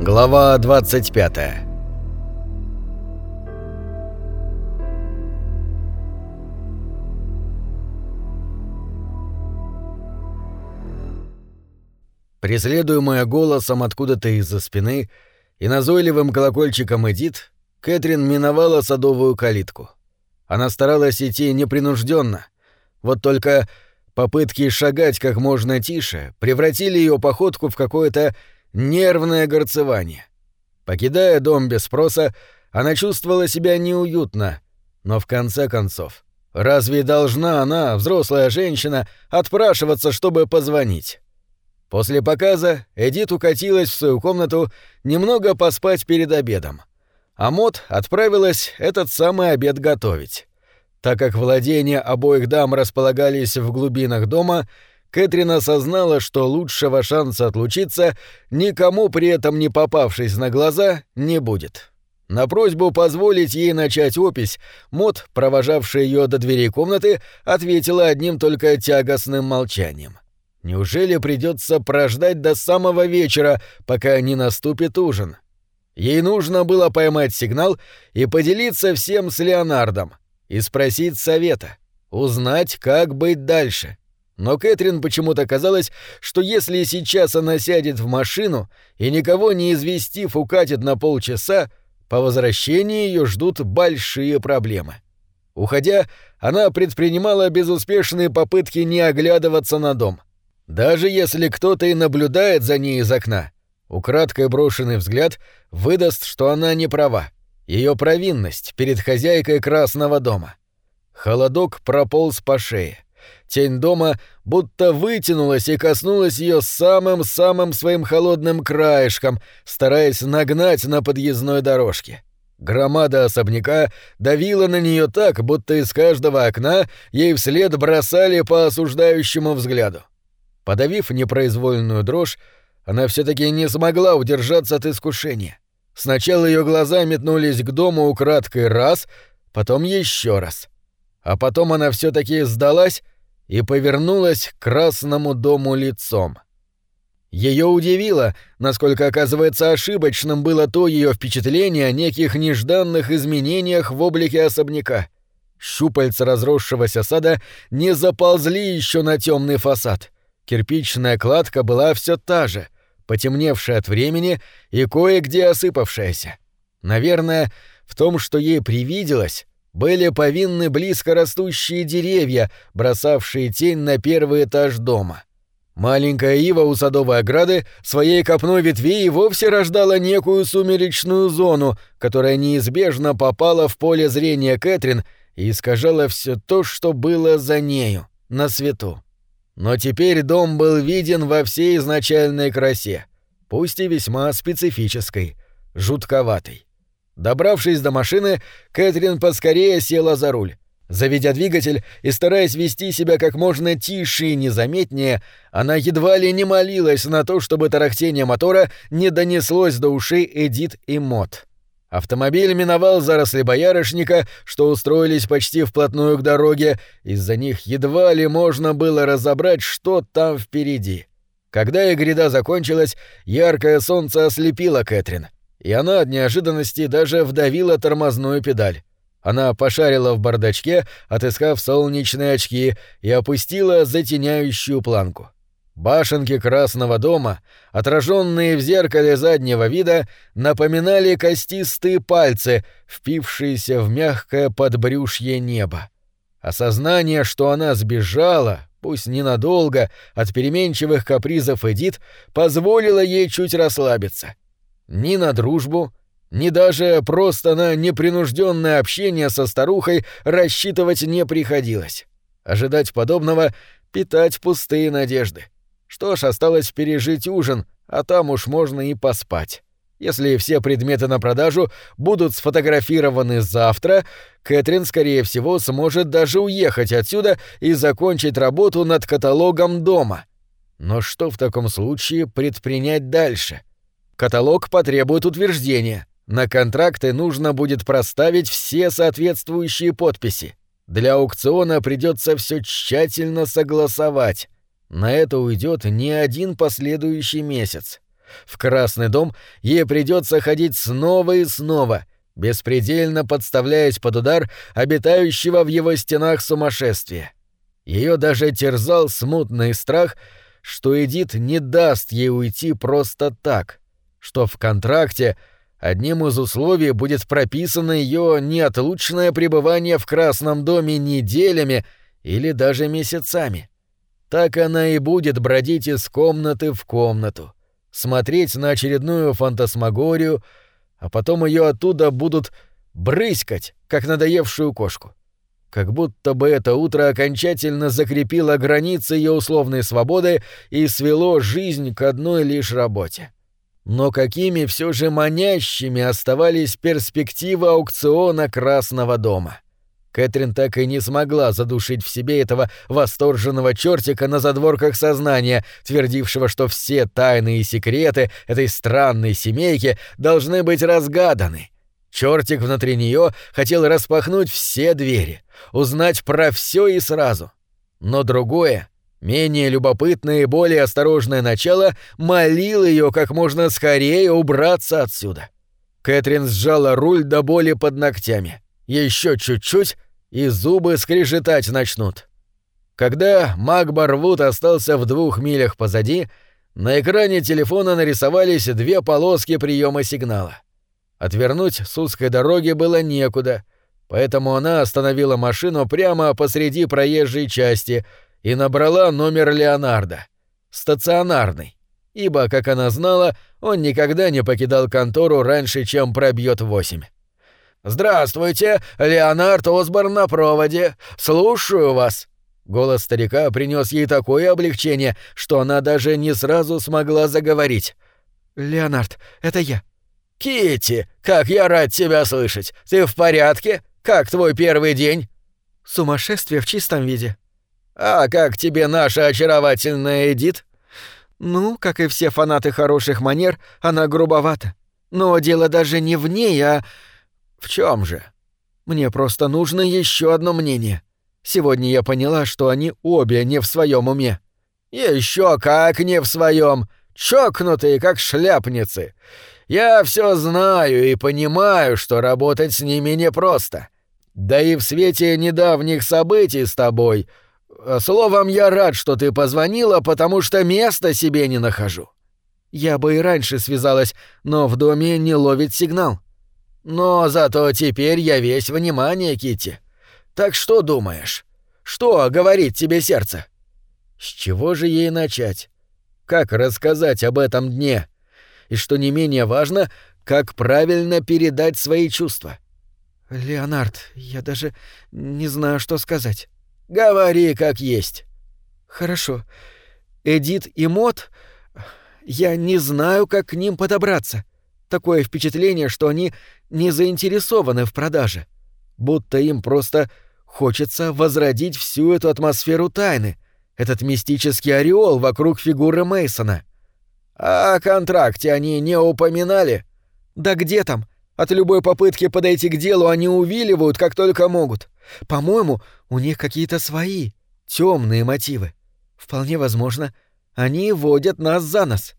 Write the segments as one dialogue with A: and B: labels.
A: Глава 25 Преследуемая голосом откуда-то из-за спины и назойливым колокольчиком Эдит, Кэтрин миновала садовую калитку. Она старалась идти непринужденно, вот только попытки шагать как можно тише превратили ее походку в какое-то нервное горцевание. Покидая дом без спроса, она чувствовала себя неуютно, но в конце концов, разве должна она, взрослая женщина, отпрашиваться, чтобы позвонить? После показа Эдит укатилась в свою комнату немного поспать перед обедом. А Мот отправилась этот самый обед готовить. Так как владения обоих дам располагались в глубинах дома, Кэтрин осознала, что лучшего шанса отлучиться никому при этом не попавшись на глаза не будет. На просьбу позволить ей начать опись, Мот, провожавшая ее до дверей комнаты, ответила одним только тягостным молчанием. Неужели придется прождать до самого вечера, пока не наступит ужин? Ей нужно было поймать сигнал и поделиться всем с Леонардом, и спросить совета, узнать, как быть дальше. Но Кэтрин почему-то казалось, что если сейчас она сядет в машину и никого не известив укатит на полчаса, по возвращении ее ждут большие проблемы. Уходя, она предпринимала безуспешные попытки не оглядываться на дом. Даже если кто-то и наблюдает за ней из окна, украдкой брошенный взгляд выдаст, что она не права. Ее провинность перед хозяйкой Красного дома. Холодок прополз по шее. Тень дома будто вытянулась и коснулась ее самым-самым своим холодным краешком, стараясь нагнать на подъездной дорожке. Громада особняка давила на нее так, будто из каждого окна ей вслед бросали по осуждающему взгляду. Подавив непроизвольную дрожь, она все таки не смогла удержаться от искушения. Сначала ее глаза метнулись к дому украдкой раз, потом еще раз. А потом она все таки сдалась и повернулась к красному дому лицом. Ее удивило, насколько оказывается ошибочным было то ее впечатление о неких нежданных изменениях в облике особняка. Щупальца разросшегося сада не заползли еще на темный фасад. Кирпичная кладка была все та же, потемневшая от времени и кое-где осыпавшаяся. Наверное, в том, что ей привиделось, были повинны близко растущие деревья, бросавшие тень на первый этаж дома. Маленькая ива у садовой ограды своей копной ветвей вовсе рождала некую сумеречную зону, которая неизбежно попала в поле зрения Кэтрин и искажала все то, что было за нею, на свету. Но теперь дом был виден во всей изначальной красе, пусть и весьма специфической, жутковатой. Добравшись до машины, Кэтрин поскорее села за руль. Заведя двигатель и стараясь вести себя как можно тише и незаметнее, она едва ли не молилась на то, чтобы тарахтение мотора не донеслось до ушей Эдит и Мот. Автомобиль миновал заросли боярышника, что устроились почти вплотную к дороге, из-за них едва ли можно было разобрать, что там впереди. Когда и гряда закончилась, яркое солнце ослепило Кэтрин — и она от неожиданности даже вдавила тормозную педаль. Она пошарила в бардачке, отыскав солнечные очки, и опустила затеняющую планку. Башенки Красного дома, отраженные в зеркале заднего вида, напоминали костистые пальцы, впившиеся в мягкое подбрюшье небо. Осознание, что она сбежала, пусть ненадолго, от переменчивых капризов Эдит, позволило ей чуть расслабиться — ни на дружбу, ни даже просто на непринужденное общение со старухой рассчитывать не приходилось. Ожидать подобного — питать пустые надежды. Что ж, осталось пережить ужин, а там уж можно и поспать. Если все предметы на продажу будут сфотографированы завтра, Кэтрин, скорее всего, сможет даже уехать отсюда и закончить работу над каталогом дома. Но что в таком случае предпринять дальше? Каталог потребует утверждения. На контракты нужно будет проставить все соответствующие подписи. Для аукциона придется все тщательно согласовать. На это уйдет не один последующий месяц. В Красный дом ей придется ходить снова и снова, беспредельно подставляясь под удар обитающего в его стенах сумасшествия. Ее даже терзал смутный страх, что Эдит не даст ей уйти просто так, что в контракте одним из условий будет прописано ее неотлучное пребывание в Красном доме неделями или даже месяцами. Так она и будет бродить из комнаты в комнату, смотреть на очередную фантасмагорию, а потом ее оттуда будут брыскать, как надоевшую кошку. Как будто бы это утро окончательно закрепило границы ее условной свободы и свело жизнь к одной лишь работе. Но какими все же манящими оставались перспективы аукциона Красного дома. Кэтрин так и не смогла задушить в себе этого восторженного чертика на задворках сознания, твердившего, что все тайны и секреты этой странной семейки должны быть разгаданы. Чертик внутри нее хотел распахнуть все двери, узнать про все и сразу. Но другое, менее любопытное и более осторожное начало молило ее как можно скорее убраться отсюда. Кэтрин сжала руль до боли под ногтями. Еще чуть-чуть, и зубы скрежетать начнут. Когда Мак Барвуд остался в двух милях позади, на экране телефона нарисовались две полоски приема сигнала. Отвернуть с узкой дороги было некуда, поэтому она остановила машину прямо посреди проезжей части и набрала номер Леонардо. Стационарный. Ибо, как она знала, он никогда не покидал контору раньше, чем пробьет восемь. «Здравствуйте, Леонард Осборн на проводе. Слушаю вас». Голос старика принес ей такое облегчение, что она даже не сразу смогла заговорить.
B: «Леонард, это я.
A: Кити, как я рад тебя слышать. Ты в порядке? Как твой первый день?
B: Сумасшествие в чистом виде.
A: А как тебе наша очаровательная Эдит?
B: Ну, как и все фанаты хороших манер, она грубовата. Но дело даже не в ней, а в чем же? Мне просто нужно еще одно мнение. Сегодня я поняла, что они обе не в своем уме. Еще как не в своем, чокнутые как шляпницы. Я все знаю и понимаю, что работать с ними непросто. Да и в свете недавних событий с тобой... Словом, я рад, что ты позвонила, потому что места себе не нахожу. Я бы и раньше связалась, но в доме не ловит сигнал. Но зато теперь я весь внимание, Кити. Так что думаешь? Что говорит тебе сердце? С чего же ей начать? Как рассказать об этом дне? и, что не менее важно, как правильно передать свои чувства. «Леонард, я даже не знаю, что сказать».
A: «Говори как есть».
B: «Хорошо. Эдит и Мот... Я не знаю, как к ним подобраться. Такое впечатление, что они не заинтересованы в продаже. Будто им просто хочется возродить всю эту атмосферу тайны, этот мистический ореол вокруг фигуры Мейсона.
A: А о контракте они не упоминали?
B: Да где там? От любой попытки подойти к делу они увиливают, как только могут. По-моему, у них какие-то свои, темные мотивы. Вполне возможно, они водят нас за нос.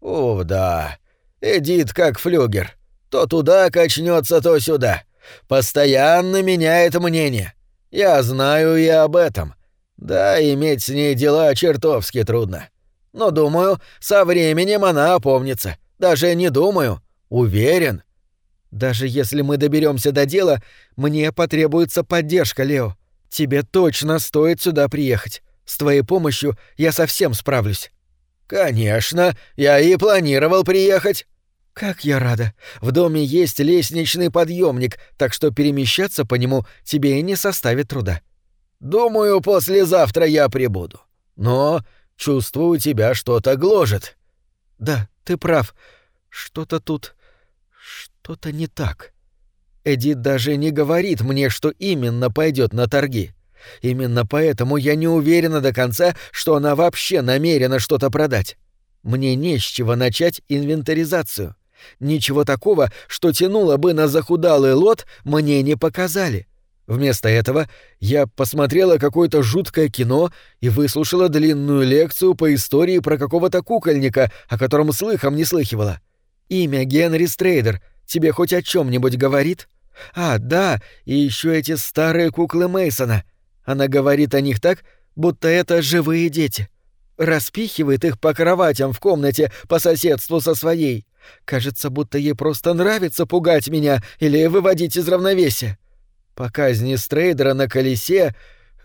A: О, да. Эдит как флюгер. То туда качнется, то сюда. Постоянно меняет мнение. Я знаю и об этом. Да, иметь с ней дела чертовски трудно. Но, думаю, со временем она опомнится. Даже не думаю. Уверен.
B: Даже если мы доберемся до дела, мне потребуется поддержка, Лео. Тебе точно стоит сюда приехать. С твоей помощью я совсем справлюсь.
A: Конечно, я и планировал приехать.
B: Как я рада. В доме есть лестничный подъемник, так что перемещаться по нему тебе и не составит труда.
A: Думаю, послезавтра я прибуду. Но Чувствую, тебя что-то гложет».
B: «Да, ты прав. Что-то тут... что-то не так. Эдит даже не говорит мне, что именно пойдет на торги. Именно поэтому я не уверена до конца, что она вообще намерена что-то продать. Мне не с чего начать инвентаризацию. Ничего такого, что тянуло бы на захудалый лот, мне не показали. Вместо этого я посмотрела какое-то жуткое кино и выслушала длинную лекцию по истории про какого-то кукольника, о котором слыхом не слыхивала. Имя Генри Стрейдер тебе хоть о чем нибудь говорит? А, да, и еще эти старые куклы Мейсона. Она говорит о них так, будто это живые дети. Распихивает их по кроватям в комнате по соседству со своей. Кажется, будто ей просто нравится пугать меня или выводить из равновесия. По казни Стрейдера на колесе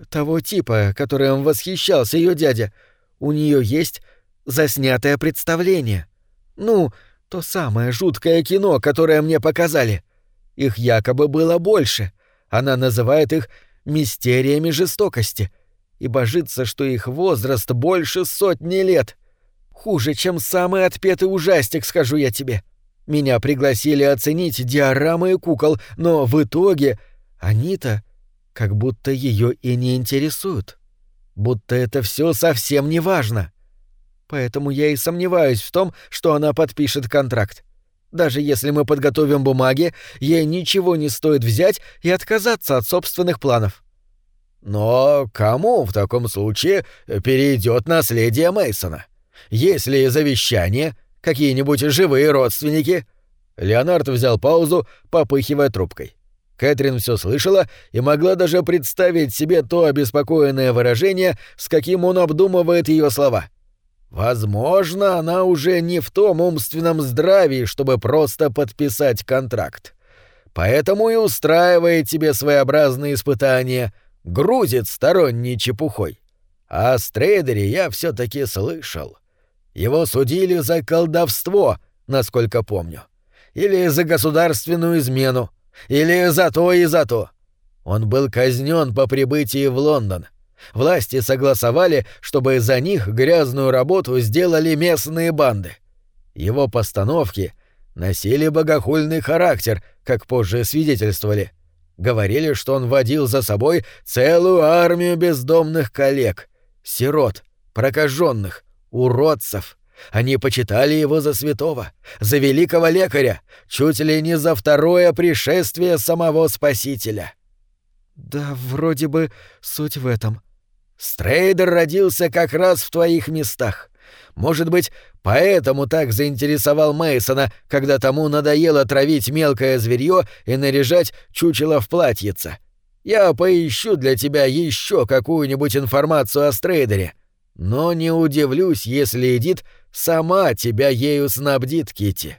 B: того типа, которым восхищался ее дядя, у нее есть заснятое представление. Ну, то самое жуткое кино, которое мне показали. Их якобы было больше. Она называет их «мистериями жестокости» и божится, что их возраст больше сотни лет. Хуже, чем самый отпетый ужастик, скажу я тебе. Меня пригласили оценить диорамы и кукол, но в итоге они-то как будто ее и не интересуют. Будто это все совсем не важно. Поэтому я и сомневаюсь в том, что она подпишет контракт. Даже если мы подготовим бумаги, ей ничего не стоит взять и отказаться от собственных планов.
A: Но кому в таком случае перейдет наследие Мейсона? Есть ли завещание, какие-нибудь живые родственники? Леонард взял паузу, попыхивая трубкой. Кэтрин все слышала и могла даже представить себе то обеспокоенное выражение, с каким он обдумывает ее слова. Возможно, она уже не в том умственном здравии, чтобы просто подписать контракт. Поэтому и устраивает тебе своеобразные испытания, грузит сторонней чепухой. А о Стрейдере я все таки слышал. Его судили за колдовство, насколько помню. Или за государственную измену. Или за то и за то. Он был казнен по прибытии в Лондон. Власти согласовали, чтобы за них грязную работу сделали местные банды. Его постановки носили богохульный характер, как позже свидетельствовали. Говорили, что он водил за собой целую армию бездомных коллег, сирот, прокаженных, уродцев. Они почитали его за святого, за великого лекаря, чуть ли не за второе пришествие самого Спасителя.
B: Да, вроде бы суть в этом.
A: Стрейдер родился как раз в твоих местах. Может быть, поэтому так заинтересовал Мейсона, когда тому надоело травить мелкое зверье и наряжать чучело в платьице. Я поищу для тебя еще какую-нибудь информацию о Стрейдере. Но не удивлюсь, если Эдит сама тебя ею снабдит, Кити.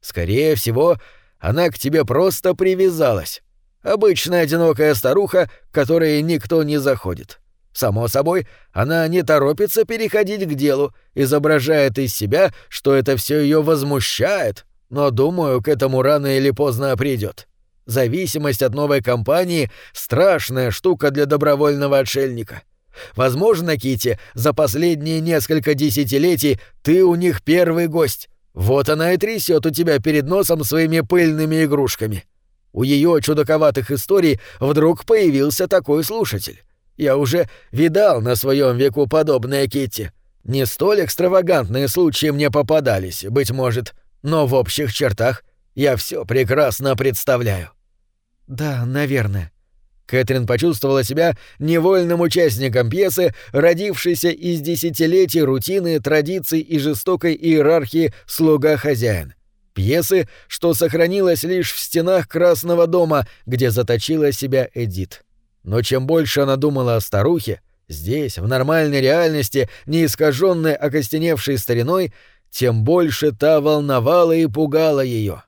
A: Скорее всего, она к тебе просто привязалась. Обычная одинокая старуха, к которой никто не заходит. Само собой, она не торопится переходить к делу, изображает из себя, что это все ее возмущает, но, думаю, к этому рано или поздно придет. Зависимость от новой компании — страшная штука для добровольного отшельника — Возможно, Кити, за последние несколько десятилетий ты у них первый гость. Вот она и трясет у тебя перед носом своими пыльными игрушками. У ее чудаковатых историй вдруг появился такой слушатель. Я уже видал на своем веку подобное Кити. Не столь экстравагантные случаи мне попадались, быть может, но в общих чертах я все прекрасно представляю.
B: Да, наверное.
A: Кэтрин почувствовала себя невольным участником пьесы, родившейся из десятилетий рутины, традиций и жестокой иерархии «слуга-хозяин». Пьесы, что сохранилась лишь в стенах Красного дома, где заточила себя Эдит. Но чем больше она думала о старухе, здесь, в нормальной реальности, не искаженной окостеневшей стариной, тем больше та волновала и пугала ее.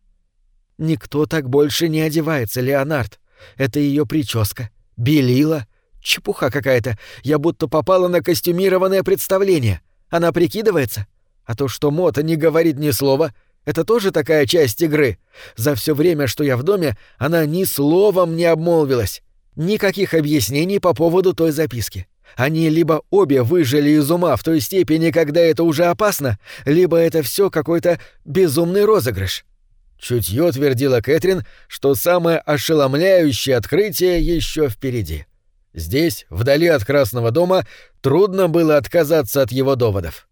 B: «Никто так больше не одевается, Леонард», это ее прическа. Белила. Чепуха какая-то. Я будто попала на костюмированное представление. Она прикидывается? А то, что Мота не говорит ни слова, это тоже такая часть игры. За все время, что я в доме, она ни словом не обмолвилась. Никаких объяснений по поводу той записки. Они либо обе выжили из ума в той степени, когда это уже опасно, либо это все какой-то безумный розыгрыш.
A: Чутье твердила Кэтрин, что самое ошеломляющее открытие еще впереди. Здесь, вдали от Красного дома, трудно было отказаться от его доводов.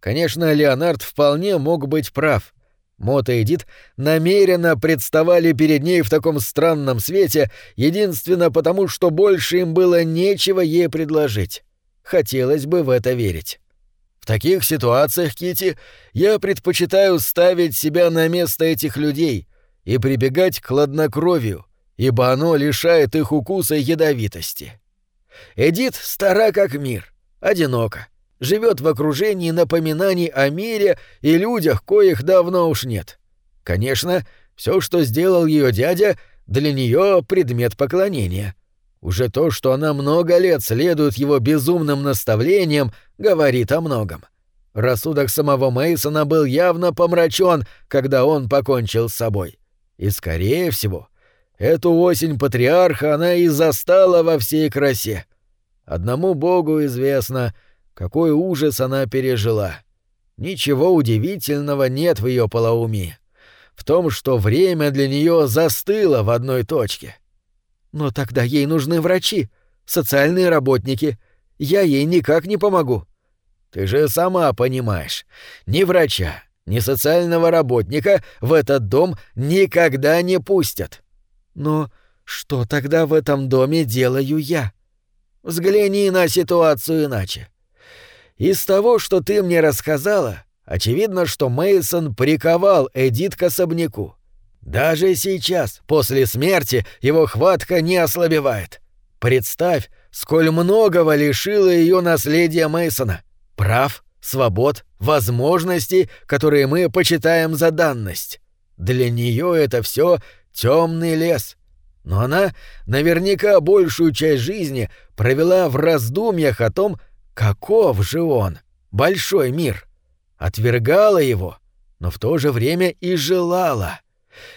A: Конечно, Леонард вполне мог быть прав. Мот и Эдит намеренно представали перед ней в таком странном свете, единственно потому, что больше им было нечего ей предложить. Хотелось бы в это верить. В таких ситуациях, Кити, я предпочитаю ставить себя на место этих людей и прибегать к хладнокровию, ибо оно лишает их укуса ядовитости. Эдит стара как мир, одинока, живет в окружении напоминаний о мире и людях, коих давно уж нет. Конечно, все, что сделал ее дядя, для нее предмет поклонения. Уже то, что она много лет следует его безумным наставлениям, говорит о многом. Рассудок самого Мейсона был явно помрачен, когда он покончил с собой. И, скорее всего, эту осень патриарха она и застала во всей красе. Одному богу известно — какой ужас она пережила. Ничего удивительного нет в ее полоумии. В том, что время для нее застыло в одной точке. Но тогда ей нужны врачи, социальные работники. Я ей никак не помогу. Ты же сама понимаешь, ни врача, ни социального работника в этот дом никогда не пустят. Но что тогда в этом доме делаю я? Взгляни на ситуацию иначе. Из того, что ты мне рассказала, очевидно, что Мейсон приковал Эдит к особняку. Даже сейчас, после смерти, его хватка не ослабевает. Представь, сколь многого лишило ее наследия Мейсона. Прав, свобод, возможностей, которые мы почитаем за данность. Для нее это все темный лес. Но она наверняка большую часть жизни провела в раздумьях о том, Каков же он, большой мир? Отвергала его, но в то же время и желала.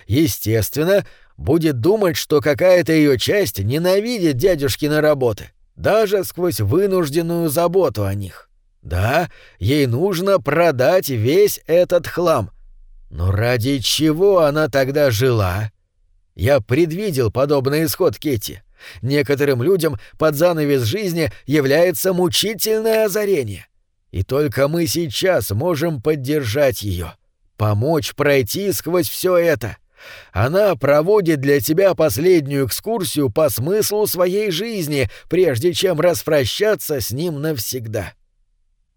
A: Естественно, будет думать, что какая-то ее часть ненавидит дядюшкины работы, даже сквозь вынужденную заботу о них. Да, ей нужно продать весь этот хлам. Но ради чего она тогда жила? Я предвидел подобный исход Кетти. Некоторым людям под занавес жизни является мучительное озарение. И только мы сейчас можем поддержать ее, помочь пройти сквозь все это. Она проводит для тебя последнюю экскурсию по смыслу своей жизни, прежде чем распрощаться с ним навсегда.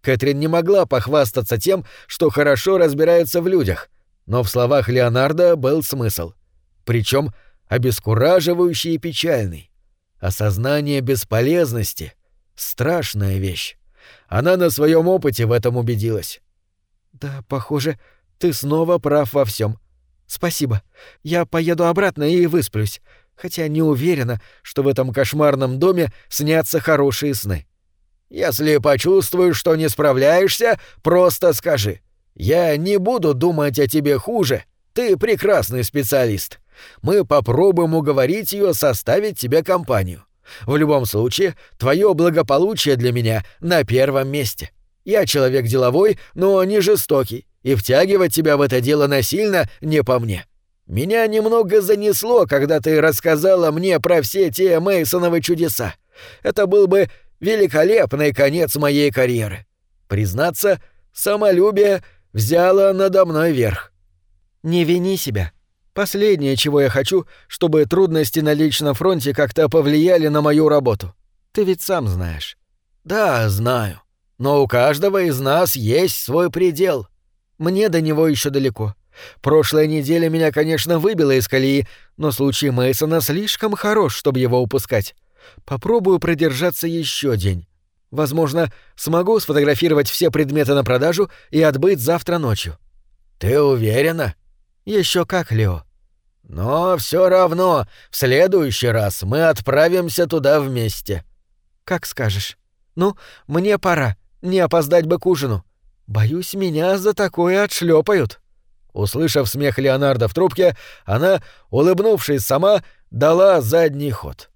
A: Кэтрин не могла похвастаться тем, что хорошо разбирается в людях, но в словах Леонардо был смысл. Причем обескураживающий и печальный. Осознание бесполезности — страшная вещь. Она на своем опыте в этом убедилась. «Да, похоже, ты снова прав во всем. Спасибо. Я поеду обратно и высплюсь, хотя не уверена, что в этом кошмарном доме снятся хорошие сны. Если почувствуешь, что не справляешься, просто скажи. Я не буду думать о тебе хуже. Ты прекрасный специалист мы попробуем уговорить ее составить тебе компанию. В любом случае, твое благополучие для меня на первом месте. Я человек деловой, но не жестокий, и втягивать тебя в это дело насильно не по мне. Меня немного занесло, когда ты рассказала мне про все те Мейсоновы чудеса. Это был бы великолепный конец моей карьеры. Признаться, самолюбие взяло надо мной верх. Не вини себя, Последнее, чего я хочу, чтобы трудности на личном фронте как-то повлияли на мою работу. Ты ведь сам знаешь. Да, знаю. Но у каждого из нас есть свой предел. Мне до него еще далеко. Прошлая неделя меня, конечно, выбила из колеи, но случай Мейсона слишком хорош, чтобы его упускать. Попробую продержаться еще день. Возможно, смогу сфотографировать все предметы на продажу и отбыть завтра ночью. Ты уверена? Еще как, Лео. Но все равно, в следующий раз мы отправимся туда вместе. Как скажешь. Ну, мне пора. Не опоздать бы к ужину. Боюсь, меня за такое отшлепают. Услышав смех Леонардо в трубке, она, улыбнувшись сама, дала задний ход.